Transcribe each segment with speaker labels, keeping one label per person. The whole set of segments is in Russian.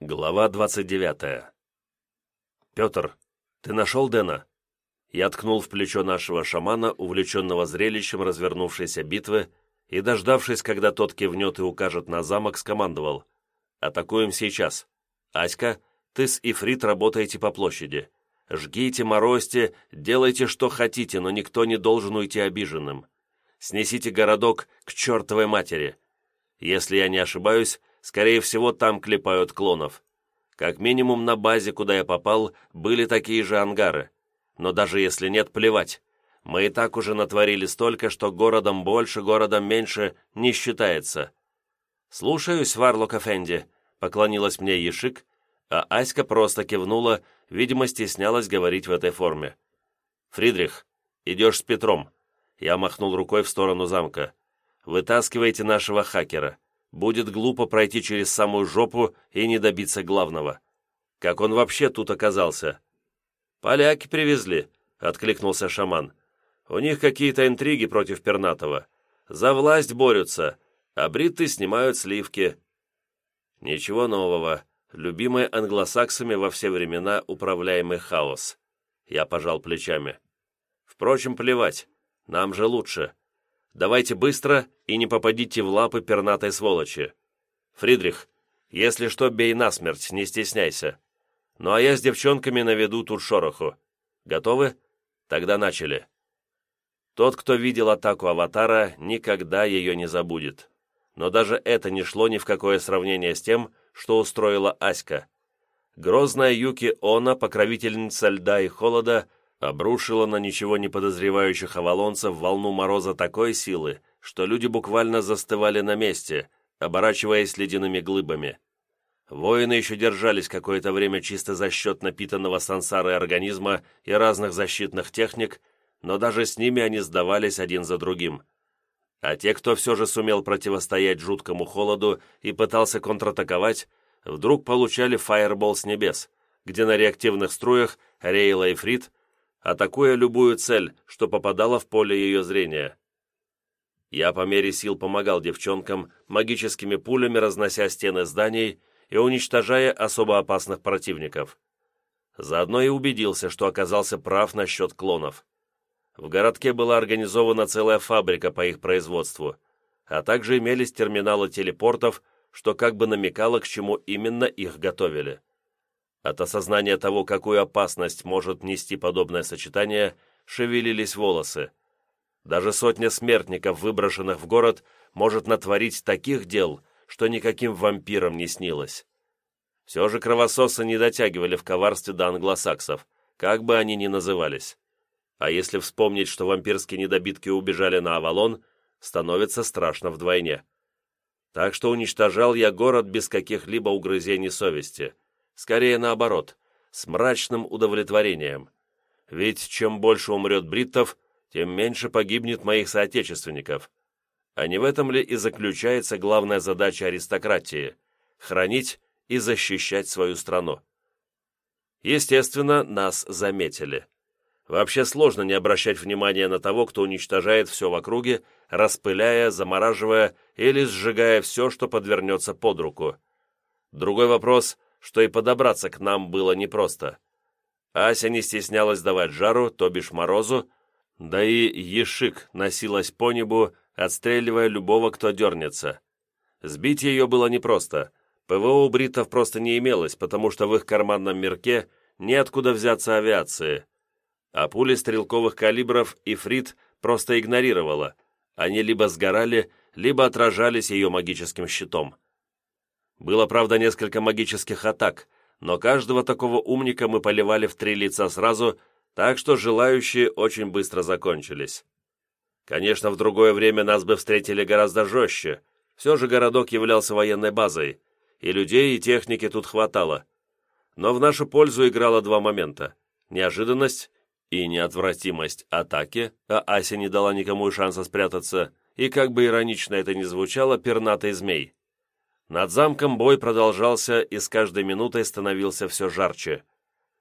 Speaker 1: Глава 29. «Петр, ты нашел Дэна?» Я ткнул в плечо нашего шамана, увлеченного зрелищем развернувшейся битвы, и, дождавшись, когда тот кивнет и укажет на замок, скомандовал. «Атакуем сейчас. Аська, ты с Ифрит работаете по площади. Жгите, морозьте, делайте, что хотите, но никто не должен уйти обиженным. Снесите городок к чертовой матери. Если я не ошибаюсь, скорее всего, там клепают клонов. Как минимум на базе, куда я попал, были такие же ангары. Но даже если нет, плевать. Мы и так уже натворили столько, что городом больше, городом меньше не считается. «Слушаюсь, Варлок Эфенди», — поклонилась мне Ешик, а Аська просто кивнула, видимо, стеснялась говорить в этой форме. «Фридрих, идешь с Петром». Я махнул рукой в сторону замка. «Вытаскивайте нашего хакера. Будет глупо пройти через самую жопу и не добиться главного. Как он вообще тут оказался?» «Поляки привезли», — откликнулся шаман. «У них какие-то интриги против Пернатова. За власть борются, а бритты снимают сливки». «Ничего нового. Любимый англосаксами во все времена управляемый хаос». Я пожал плечами. «Впрочем, плевать. Нам же лучше. Давайте быстро и не попадите в лапы пернатой сволочи. Фридрих, если что, бей насмерть, не стесняйся. Ну а я с девчонками наведу тут шороху. Готовы? Тогда начали. Тот, кто видел атаку Аватара, никогда ее не забудет. Но даже это не шло ни в какое сравнение с тем, что устроила Аська. Грозная Юки Она, покровительница льда и холода, обрушила на ничего не подозревающих авалонцев волну мороза такой силы, что люди буквально застывали на месте, оборачиваясь ледяными глыбами. Воины еще держались какое-то время чисто за счет напитанного сансарой организма и разных защитных техник, но даже с ними они сдавались один за другим. А те, кто все же сумел противостоять жуткому холоду и пытался контратаковать, вдруг получали фаербол с небес, где на реактивных струях Рейла и Фрид, атакуя любую цель, что попадала в поле ее зрения. Я по мере сил помогал девчонкам, магическими пулями разнося стены зданий и уничтожая особо опасных противников. Заодно и убедился, что оказался прав насчет клонов. В городке была организована целая фабрика по их производству, а также имелись терминалы телепортов, что как бы намекало, к чему именно их готовили. От осознания того, какую опасность может нести подобное сочетание, шевелились волосы. Даже сотня смертников, выброшенных в город, может натворить таких дел, что никаким вампирам не снилось. Все же кровососы не дотягивали в коварстве до англосаксов, как бы они ни назывались. А если вспомнить, что вампирские недобитки убежали на Авалон, становится страшно вдвойне. Так что уничтожал я город без каких-либо угрызений совести. Скорее наоборот, с мрачным удовлетворением. Ведь чем больше умрет бриттов, тем меньше погибнет моих соотечественников. А не в этом ли и заключается главная задача аристократии – хранить и защищать свою страну? Естественно, нас заметили. Вообще сложно не обращать внимания на того, кто уничтожает все в округе, распыляя, замораживая или сжигая все, что подвернется под руку. Другой вопрос, что и подобраться к нам было непросто. Ася не стеснялась давать жару, то бишь морозу, да и ешик носилась по небу, отстреливая любого, кто дернется. Сбить ее было непросто. ПВО у бритов просто не имелось, потому что в их карманном мирке неоткуда взяться авиации. А пули стрелковых калибров Ифрит просто игнорировала. Они либо сгорали, либо отражались ее магическим щитом. Было, правда, несколько магических атак, но каждого такого умника мы поливали в три лица сразу, так что желающие очень быстро закончились. Конечно, в другое время нас бы встретили гораздо жестче. Все же городок являлся военной базой, и людей, и техники тут хватало. Но в нашу пользу играло два момента – неожиданность и неотвратимость атаки, а Ася не дала никому шанса спрятаться, и, как бы иронично это ни звучало, пернатый змей. Над замком бой продолжался и с каждой минутой становился все жарче.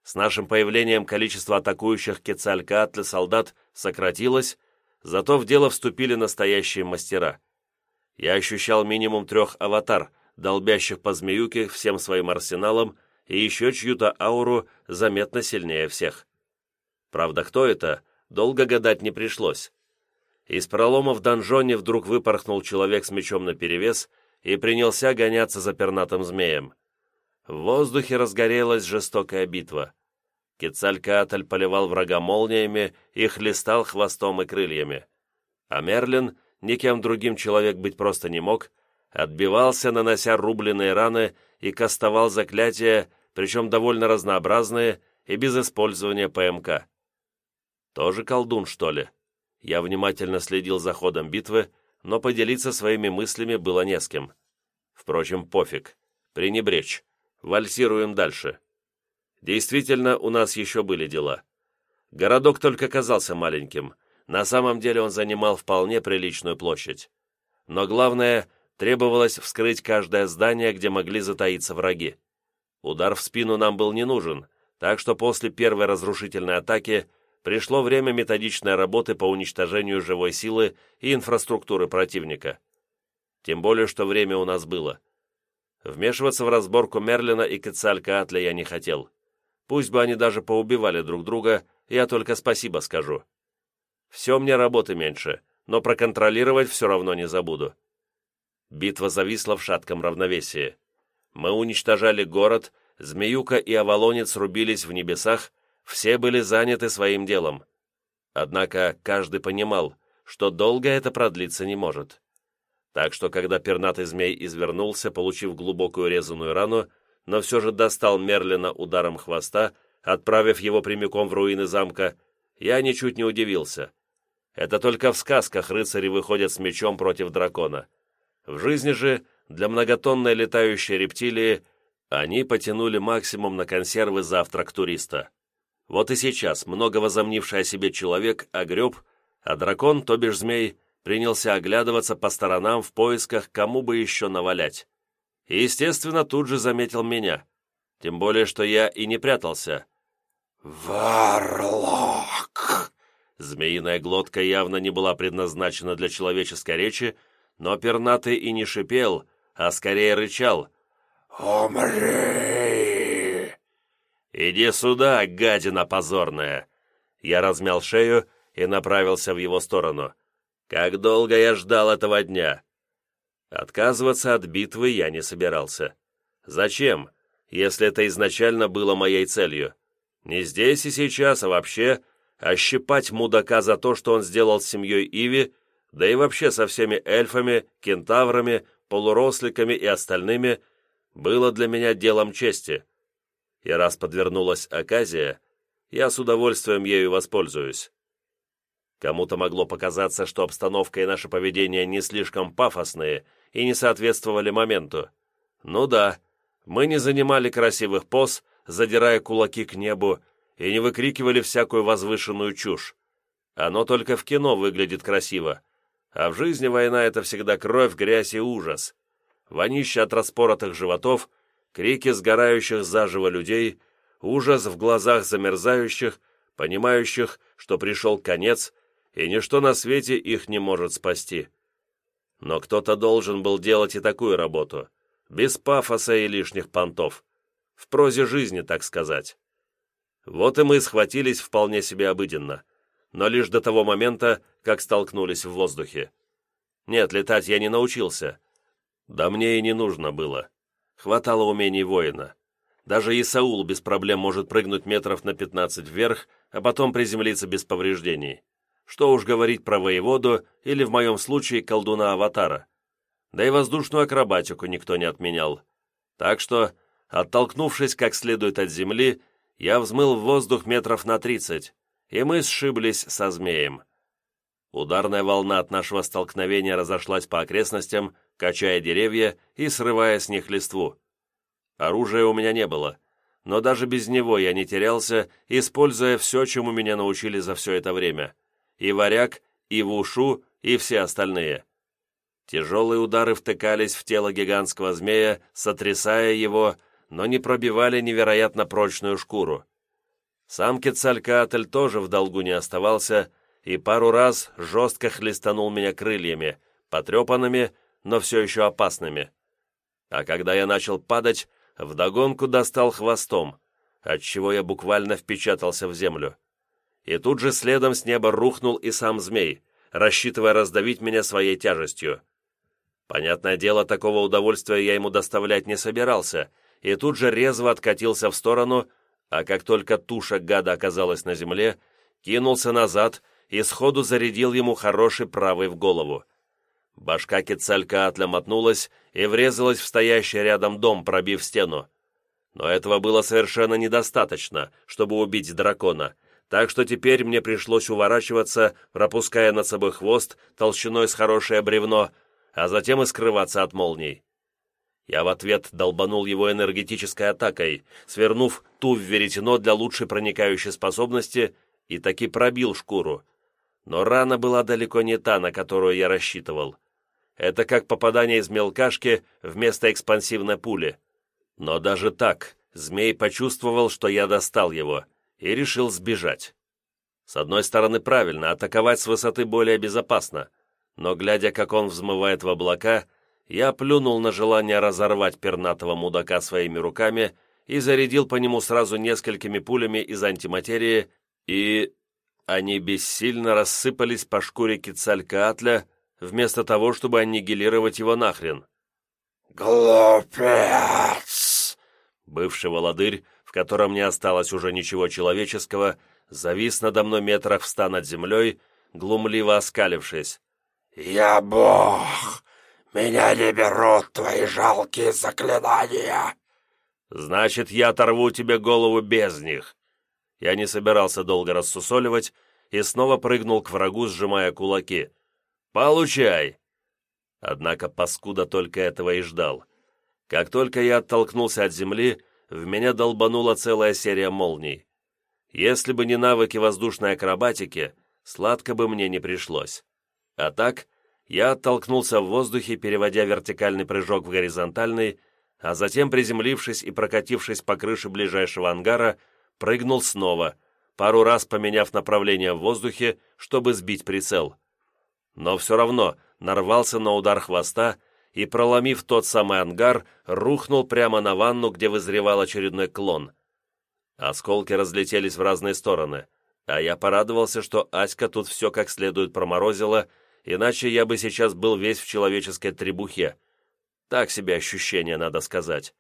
Speaker 1: С нашим появлением количество атакующих Кецалькаатля солдат сократилось, Зато в дело вступили настоящие мастера. Я ощущал минимум трех аватар, долбящих по змеюке всем своим арсеналом, и еще чью-то ауру заметно сильнее всех. Правда, кто это, долго гадать не пришлось. Из пролома в донжоне вдруг выпорхнул человек с мечом наперевес и принялся гоняться за пернатым змеем. В воздухе разгорелась жестокая битва. Кецалькаатль поливал врага молниями и хлестал хвостом и крыльями. А Мерлин, никем другим человек быть просто не мог, отбивался, нанося рубленные раны и кастовал заклятия, причем довольно разнообразные и без использования ПМК. Тоже колдун, что ли? Я внимательно следил за ходом битвы, но поделиться своими мыслями было не с кем. Впрочем, пофиг. Пренебречь. Вальсируем дальше. Действительно, у нас еще были дела. Городок только казался маленьким. На самом деле он занимал вполне приличную площадь. Но главное, требовалось вскрыть каждое здание, где могли затаиться враги. Удар в спину нам был не нужен, так что после первой разрушительной атаки пришло время методичной работы по уничтожению живой силы и инфраструктуры противника. Тем более, что время у нас было. Вмешиваться в разборку Мерлина и Кецалькаатля я не хотел. Пусть бы они даже поубивали друг друга, я только спасибо скажу. Все мне работы меньше, но проконтролировать все равно не забуду. Битва зависла в шатком равновесии. Мы уничтожали город, Змеюка и Авалонец рубились в небесах, все были заняты своим делом. Однако каждый понимал, что долго это продлиться не может. Так что, когда пернатый змей извернулся, получив глубокую резаную рану, но все же достал Мерлина ударом хвоста, отправив его прямиком в руины замка, я ничуть не удивился. Это только в сказках рыцари выходят с мечом против дракона. В жизни же, для многотонной летающей рептилии, они потянули максимум на консервы завтрак туриста. Вот и сейчас много возомнивший о себе человек огреб, а дракон, то бишь змей, принялся оглядываться по сторонам в поисках, кому бы еще навалять. И, естественно, тут же заметил меня. Тем более, что я и не прятался. «Варлок!» Змеиная глотка явно не была предназначена для человеческой речи, но пернатый и не шипел, а скорее рычал. «Умри!» «Иди сюда, гадина позорная!» Я размял шею и направился в его сторону. «Как долго я ждал этого дня!» Отказываться от битвы я не собирался. Зачем, если это изначально было моей целью? Не здесь и сейчас, а вообще ощипать мудака за то, что он сделал с семьей Иви, да и вообще со всеми эльфами, кентаврами, полуросликами и остальными, было для меня делом чести и раз подвернулась оказия, я с удовольствием ею воспользуюсь. Кому-то могло показаться, что обстановка и наше поведение не слишком пафосные и не соответствовали моменту. Ну да, мы не занимали красивых поз, задирая кулаки к небу, и не выкрикивали всякую возвышенную чушь. Оно только в кино выглядит красиво, а в жизни война — это всегда кровь, грязь и ужас. Вонище от распоротых животов крики сгорающих заживо людей, ужас в глазах замерзающих, понимающих, что пришел конец, и ничто на свете их не может спасти. Но кто-то должен был делать и такую работу, без пафоса и лишних понтов, в прозе жизни, так сказать. Вот и мы схватились вполне себе обыденно, но лишь до того момента, как столкнулись в воздухе. Нет, летать я не научился. Да мне и не нужно было. Хватало умений воина. Даже Исаул без проблем может прыгнуть метров на 15 вверх, а потом приземлиться без повреждений. Что уж говорить про воеводу или, в моем случае, колдуна-аватара. Да и воздушную акробатику никто не отменял. Так что, оттолкнувшись как следует от земли, я взмыл в воздух метров на 30, и мы сшиблись со змеем. Ударная волна от нашего столкновения разошлась по окрестностям, качая деревья и срывая с них листву. Оружия у меня не было, но даже без него я не терялся, используя все, чему меня научили за все это время. И варяг, и вушу, и все остальные. Тяжелые удары втыкались в тело гигантского змея, сотрясая его, но не пробивали невероятно прочную шкуру. Сам Кецалькаатль тоже в долгу не оставался и пару раз жестко хлестанул меня крыльями, потрепанными, но все еще опасными. А когда я начал падать, вдогонку достал хвостом, отчего я буквально впечатался в землю. И тут же следом с неба рухнул и сам змей, рассчитывая раздавить меня своей тяжестью. Понятное дело, такого удовольствия я ему доставлять не собирался, и тут же резво откатился в сторону, а как только туша гада оказалась на земле, кинулся назад и сходу зарядил ему хороший правый в голову. Башка Кецалькаатля мотнулась и врезалась в стоящий рядом дом, пробив стену. Но этого было совершенно недостаточно, чтобы убить дракона, так что теперь мне пришлось уворачиваться, пропуская над собой хвост толщиной с хорошее бревно, а затем и скрываться от молний. Я в ответ долбанул его энергетической атакой, свернув ту в веретено для лучшей проникающей способности и таки пробил шкуру. Но рана была далеко не та, на которую я рассчитывал. Это как попадание из мелкашки вместо экспансивной пули. Но даже так, змей почувствовал, что я достал его, и решил сбежать. С одной стороны, правильно, атаковать с высоты более безопасно, но, глядя, как он взмывает в облака, я плюнул на желание разорвать пернатого мудака своими руками и зарядил по нему сразу несколькими пулями из антиматерии, и они бессильно рассыпались по шкуре Кицалькаатля, вместо того, чтобы аннигилировать его нахрен.
Speaker 2: «Глупец!»
Speaker 1: Бывший володырь, в котором не осталось уже ничего человеческого, завис надо мной метрах в ста над землей, глумливо оскалившись.
Speaker 2: «Я бог! Меня не берут твои жалкие заклинания!»
Speaker 1: «Значит, я оторву тебе голову без них!» Я не собирался долго рассусоливать и снова прыгнул к врагу, сжимая кулаки. «Получай!» Однако паскуда только этого и ждал. Как только я оттолкнулся от земли, в меня долбанула целая серия молний. Если бы не навыки воздушной акробатики, сладко бы мне не пришлось. А так, я оттолкнулся в воздухе, переводя вертикальный прыжок в горизонтальный, а затем, приземлившись и прокатившись по крыше ближайшего ангара, прыгнул снова, пару раз поменяв направление в воздухе, чтобы сбить прицел. Но все равно нарвался на удар хвоста и, проломив тот самый ангар, рухнул прямо на ванну, где вызревал очередной клон. Осколки разлетелись в разные стороны, а я порадовался, что Аська тут все как следует проморозила, иначе я бы сейчас был весь в человеческой требухе. Так себе ощущение, надо сказать.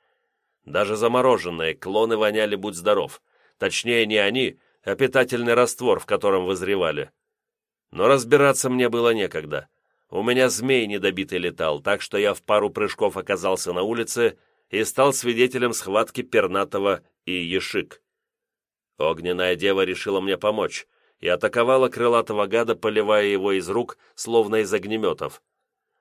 Speaker 1: Даже замороженные клоны воняли «Будь здоров», Точнее, не они, а питательный раствор, в котором вызревали. Но разбираться мне было некогда. У меня змей недобитый летал, так что я в пару прыжков оказался на улице и стал свидетелем схватки Пернатого и Ешик. Огненная дева решила мне помочь и атаковала крылатого гада, поливая его из рук, словно из огнеметов.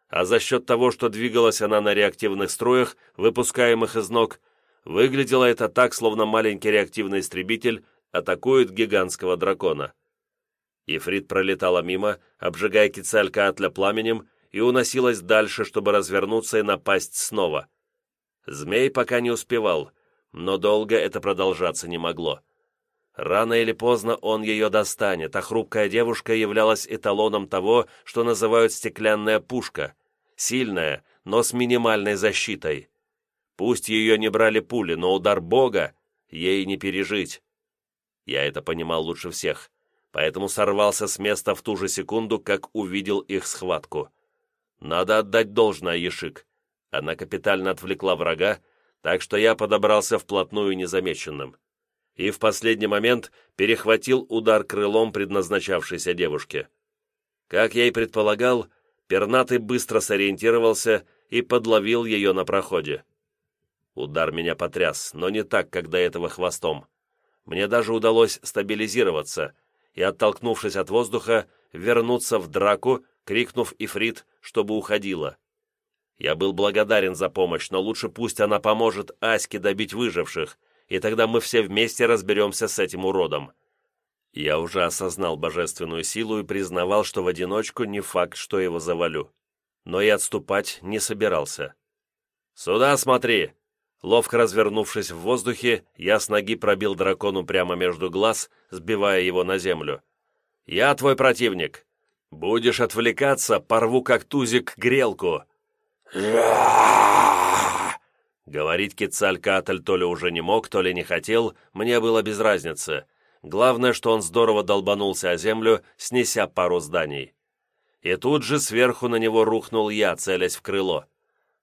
Speaker 1: А за счет того, что двигалась она на реактивных струях, выпускаемых из ног, Выглядело это так, словно маленький реактивный истребитель атакует гигантского дракона. Ифрит пролетала мимо, обжигая Кицалькаатля пламенем, и уносилась дальше, чтобы развернуться и напасть снова. Змей пока не успевал, но долго это продолжаться не могло. Рано или поздно он ее достанет, а хрупкая девушка являлась эталоном того, что называют стеклянная пушка. Сильная, но с минимальной защитой. Пусть ее не брали пули, но удар Бога ей не пережить. Я это понимал лучше всех, поэтому сорвался с места в ту же секунду, как увидел их схватку. Надо отдать должное Ешик. Она капитально отвлекла врага, так что я подобрался вплотную незамеченным. И в последний момент перехватил удар крылом предназначавшейся девушке. Как я и предполагал, пернатый быстро сориентировался и подловил ее на проходе. Удар меня потряс, но не так, как до этого хвостом. Мне даже удалось стабилизироваться и, оттолкнувшись от воздуха, вернуться в драку, крикнув Ифрит, чтобы уходила. Я был благодарен за помощь, но лучше пусть она поможет Аське добить выживших, и тогда мы все вместе разберемся с этим уродом. Я уже осознал божественную силу и признавал, что в одиночку не факт, что его завалю. Но и отступать не собирался. «Сюда смотри!» Ловко развернувшись в воздухе, я с ноги пробил дракону прямо между глаз, сбивая его на землю. «Я твой противник. Будешь отвлекаться, порву как тузик грелку». Говорить Кицалькаатль то ли уже не мог, то ли не хотел, мне было без разницы. Главное, что он здорово долбанулся о землю, снеся пару зданий. И тут же сверху на него рухнул я, целясь в крыло.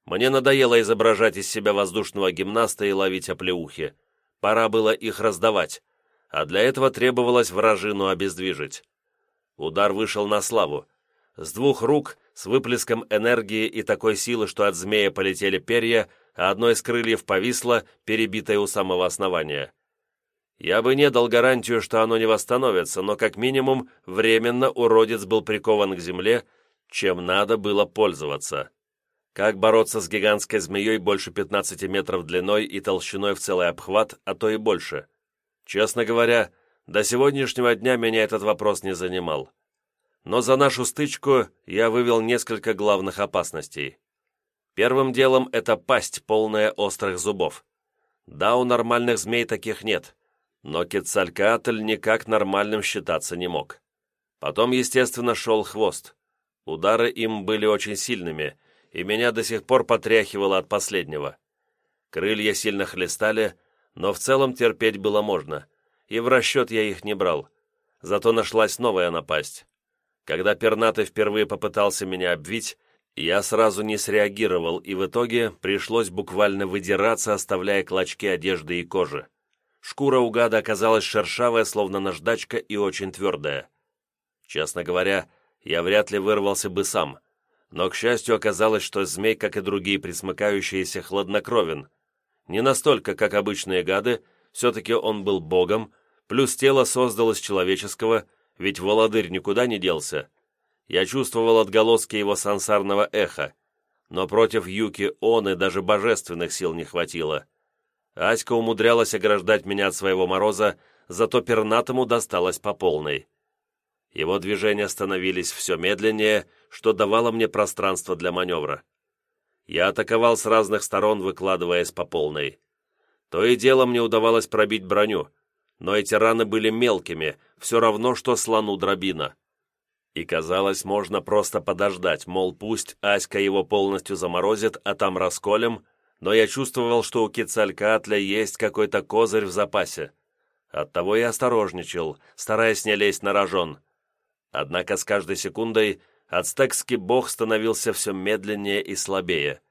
Speaker 1: Мне надоело изображать из себя воздушного гимнаста и ловить оплеухи. Пора было их раздавать, а для этого требовалось вражину обездвижить. Удар вышел на славу. С двух рук, с выплеском энергии и такой силы, что от змея полетели перья, а одно из крыльев повисло, перебитое у самого основания. Я бы не дал гарантию, что оно не восстановится, но как минимум временно уродец был прикован к земле, чем надо было пользоваться. Как бороться с гигантской змеей больше 15 метров длиной и толщиной в целый обхват, а то и больше? Честно говоря, до сегодняшнего дня меня этот вопрос не занимал. Но за нашу стычку я вывел несколько главных опасностей. Первым делом это пасть, полная острых зубов. Да, у нормальных змей таких нет, но Кецалькаатль никак нормальным считаться не мог. Потом, естественно, шел хвост. Удары им были очень сильными, и меня до сих пор потряхивало от последнего. Крылья сильно хлестали, но в целом терпеть было можно, и в расчет я их не брал. Зато нашлась новая напасть. Когда пернатый впервые попытался меня обвить, я сразу не среагировал, и в итоге пришлось буквально выдираться, оставляя клочки одежды и кожи. Шкура у гада оказалась шершавая, словно наждачка, и очень твердая. Честно говоря, я вряд ли вырвался бы сам, но, к счастью, оказалось, что змей, как и другие присмыкающиеся, хладнокровен. Не настолько, как обычные гады, все-таки он был богом, плюс тело создалось человеческого, ведь володырь никуда не делся, я чувствовал отголоски его сансарного эха, но против Юки он и даже божественных сил не хватило. Аська умудрялась ограждать меня от своего мороза, зато пернатому досталось по полной. Его движения становились все медленнее, что давало мне пространство для маневра. Я атаковал с разных сторон, выкладываясь по полной. То и дело мне удавалось пробить броню, но эти раны были мелкими, все равно, что слону дробина. И казалось, можно просто подождать, мол, пусть Аська его полностью заморозит, а там расколем, но я чувствовал, что у Кицалькаатля есть какой-то козырь в запасе. Оттого я осторожничал, стараясь не лезть на рожон. Однако с каждой секундой ацтекский бог становился все медленнее и слабее.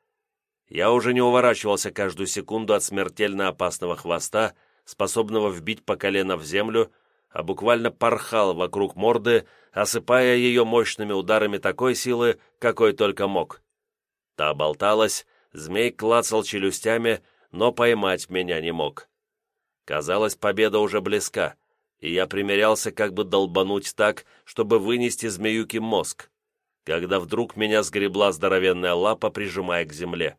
Speaker 1: Я уже не уворачивался каждую секунду от смертельно опасного хвоста, способного вбить по колено в землю, а буквально порхал вокруг морды, осыпая ее мощными ударами такой силы, какой только мог. Та болталась, змей клацал челюстями, но поймать меня не мог. Казалось, победа уже близка, и я примерялся как бы долбануть так, чтобы вынести змеюки мозг, когда вдруг меня сгребла здоровенная лапа, прижимая к земле.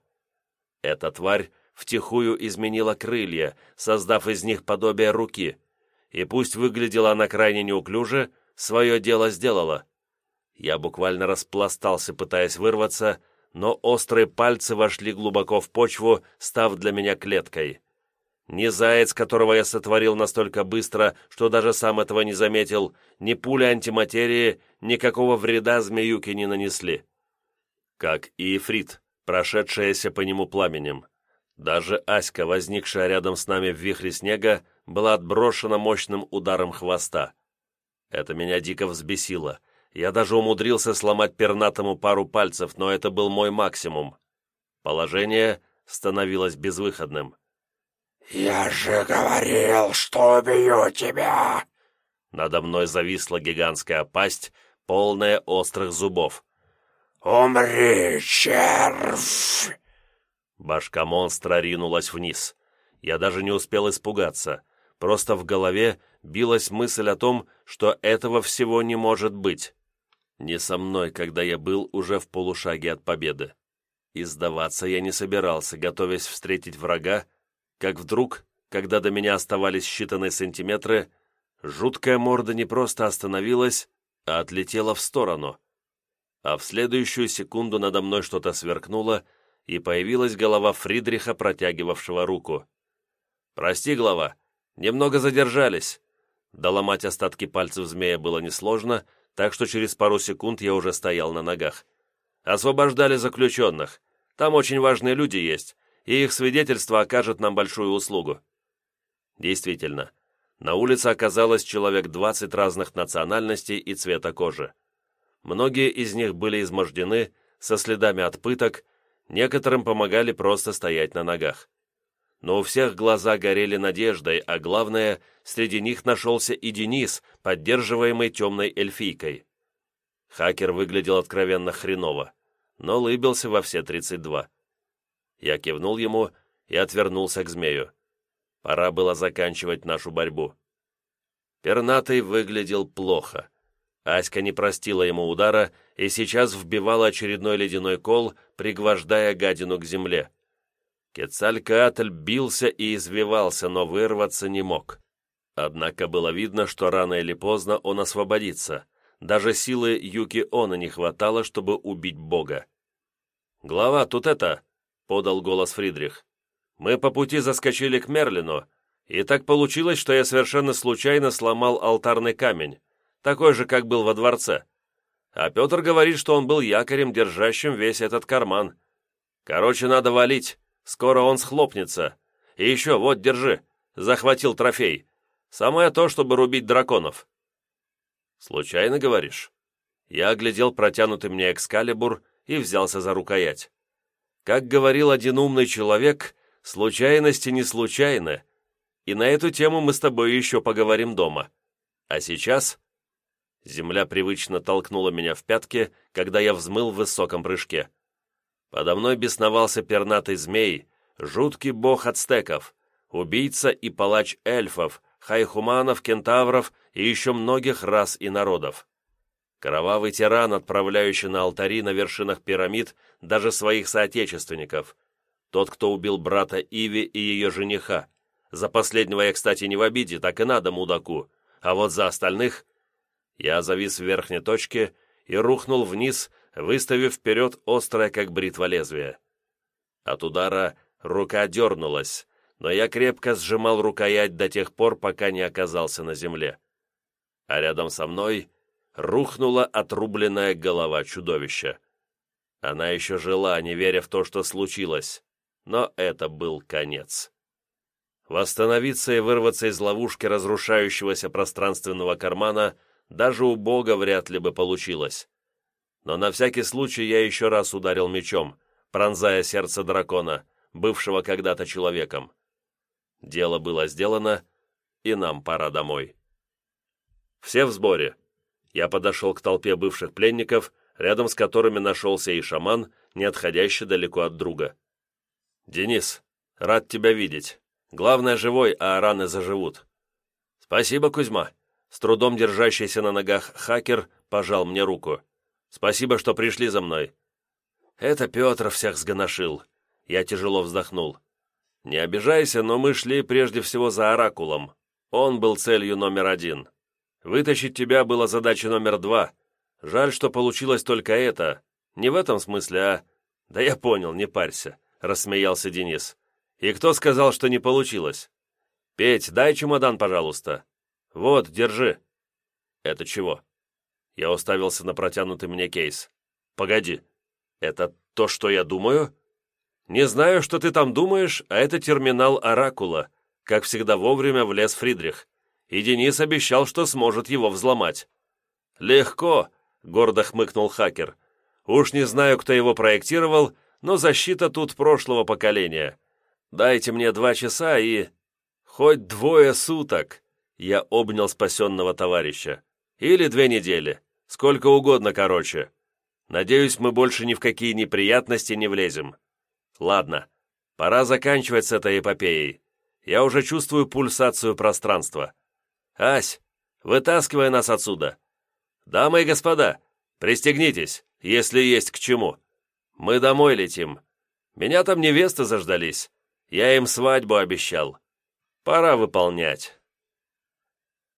Speaker 1: Эта тварь втихую изменила крылья, создав из них подобие руки — и пусть выглядела она крайне неуклюже, свое дело сделала. Я буквально распластался, пытаясь вырваться, но острые пальцы вошли глубоко в почву, став для меня клеткой. Ни заяц, которого я сотворил настолько быстро, что даже сам этого не заметил, ни пуля антиматерии никакого вреда змеюке не нанесли. Как и Ифрит, прошедшаяся по нему пламенем. Даже Аська, возникшая рядом с нами в вихре снега, была отброшена мощным ударом хвоста. Это меня дико взбесило. Я даже умудрился сломать пернатому пару пальцев, но это был мой максимум. Положение становилось безвыходным.
Speaker 2: «Я же говорил, что убью тебя!»
Speaker 1: Надо мной зависла гигантская пасть, полная острых зубов.
Speaker 2: «Умри, червь!»
Speaker 1: Башка монстра ринулась вниз. Я даже не успел испугаться. Просто в голове билась мысль о том, что этого всего не может быть. Не со мной, когда я был уже в полушаге от победы. И сдаваться я не собирался, готовясь встретить врага, как вдруг, когда до меня оставались считанные сантиметры, жуткая морда не просто остановилась, а отлетела в сторону. А в следующую секунду надо мной что-то сверкнуло, и появилась голова Фридриха, протягивавшего руку. «Прости, глава, немного задержались». Доломать остатки пальцев змея было несложно, так что через пару секунд я уже стоял на ногах. «Освобождали заключенных. Там очень важные люди есть, и их свидетельство окажет нам большую услугу». Действительно, на улице оказалось человек 20 разных национальностей и цвета кожи. Многие из них были измождены, со следами от пыток, некоторым помогали просто стоять на ногах. Но у всех глаза горели надеждой, а главное, среди них нашелся и Денис, поддерживаемый темной эльфийкой. Хакер выглядел откровенно хреново, но лыбился во все 32. Я кивнул ему и отвернулся к змею. Пора было заканчивать нашу борьбу. Пернатый выглядел плохо. Аська не простила ему удара и сейчас вбивала очередной ледяной кол, пригвождая гадину к земле. Кецалькаатль бился и извивался, но вырваться не мог. Однако было видно, что рано или поздно он освободится. Даже силы Юки Она не хватало, чтобы убить бога. «Глава, тут это...» — подал голос Фридрих. «Мы по пути заскочили к Мерлину, и так получилось, что я совершенно случайно сломал алтарный камень, такой же, как был во дворце. А Петр говорит, что он был якорем, держащим весь этот карман. Короче, надо валить, скоро он схлопнется. И еще, вот, держи, захватил трофей. Самое то, чтобы рубить драконов». «Случайно, говоришь?» Я оглядел протянутый мне экскалибур и взялся за рукоять. Как говорил один умный человек, случайности не случайны, и на эту тему мы с тобой еще поговорим дома. А сейчас...» Земля привычно толкнула меня в пятки, когда я взмыл в высоком прыжке. Подо мной бесновался пернатый змей, жуткий бог ацтеков, убийца и палач эльфов, хайхуманов, кентавров и еще многих рас и народов. Кровавый тиран, отправляющий на алтари на вершинах пирамид даже своих соотечественников. Тот, кто убил брата Иви и ее жениха. За последнего я, кстати, не в обиде, так и надо мудаку. А вот за остальных... Я завис в верхней точке и рухнул вниз, выставив вперед острое, как бритва лезвие. От удара рука дернулась, но я крепко сжимал рукоять до тех пор, пока не оказался на земле. А рядом со мной рухнула отрубленная голова чудовища. Она еще жила, не веря в то, что случилось, но это был конец. Восстановиться и вырваться из ловушки разрушающегося пространственного кармана даже у Бога вряд ли бы получилось. Но на всякий случай я еще раз ударил мечом, пронзая сердце дракона, бывшего когда-то человеком. Дело было сделано, и нам пора домой. Все в сборе. Я подошел к толпе бывших пленников, рядом с которыми нашелся и шаман, не отходящий далеко от друга. «Денис, рад тебя видеть. Главное, живой, а раны заживут». «Спасибо, Кузьма». С трудом держащийся на ногах хакер пожал мне руку. «Спасибо, что пришли за мной». «Это Петр всех сгоношил». Я тяжело вздохнул. «Не обижайся, но мы шли прежде всего за Оракулом. Он был целью номер один. Вытащить тебя было задача номер два. Жаль, что получилось только это. Не в этом смысле, а... Да я понял, не парься, рассмеялся Денис. И кто сказал, что не получилось? Петь, дай чемодан, пожалуйста. Вот, держи. Это чего? Я уставился на протянутый мне кейс. Погоди, это то, что я думаю? Не знаю, что ты там думаешь, а это терминал Оракула. Как всегда вовремя влез Фридрих и Денис обещал, что сможет его взломать. «Легко», — гордо хмыкнул хакер. «Уж не знаю, кто его проектировал, но защита тут прошлого поколения. Дайте мне два часа и... Хоть двое суток!» Я обнял спасенного товарища. «Или две недели. Сколько угодно короче. Надеюсь, мы больше ни в какие неприятности не влезем. Ладно, пора заканчивать с этой эпопеей. Я уже чувствую пульсацию пространства. «Ась, вытаскивай нас отсюда! Дамы и господа, пристегнитесь, если есть к чему. Мы домой летим. Меня там невесты заждались. Я им свадьбу обещал. Пора выполнять».